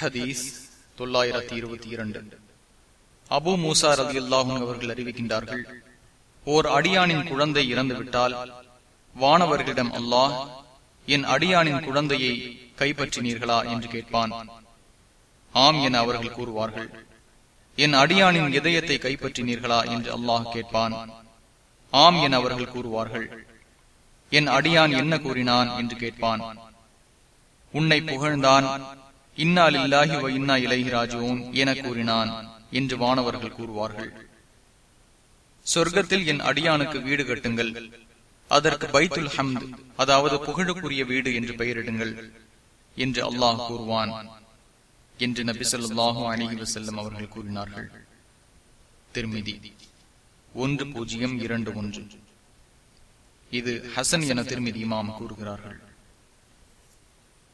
ஹதீஸ் தொள்ளாயிரத்தி இருபத்தி இரண்டு. அபு மூசா ரதி அல்லாஹும் அவர்கள் அறிவிக்கின்றார்கள் ஓர் அடியானின் குழந்தை இறந்துவிட்டால் வானவர்களிடம் அல்லாஹ் என் அடியானின் குழந்தையை கைப்பற்றினீர்களா? என்று கேட்பான். ஆம் என அவர்கள் கூறுவார்கள். என் அடியானின் இதயத்தை கைப்பற்றினீர்களா? என்று அல்லாஹ் கேட்பான். ஆம் என அவர்கள் கூறுவார்கள். என் அடியான் என்ன கூறினான்? என்று கேட்பான். உன்னை புகழ்ந்தான் இன்னால் இல்லாஹி வ இன்னா இலகி ராஜுவோன் என கூறினான் என்று வானவர்கள் கூறுவார்கள். சொர்க்கத்தில் என் அடியானுக்கு வீடு கட்டுங்கள். அதற்கு பைத்துல் ஹம்த் அதாவது புகழுக்குரிய வீடு என்று பெயரிடுங்கள் என்று அல்லாஹ் கூறுவான் என்று நபி சொல்லாஹு அலிஹி வசல்லம் அவர்கள் கூறினார்கள். திருமிதி ஒன்று பூஜ்ஜியம் இரண்டு ஒன்று. இது ஹசன் என திருமதி இமாம் கூறுகிறார்கள்.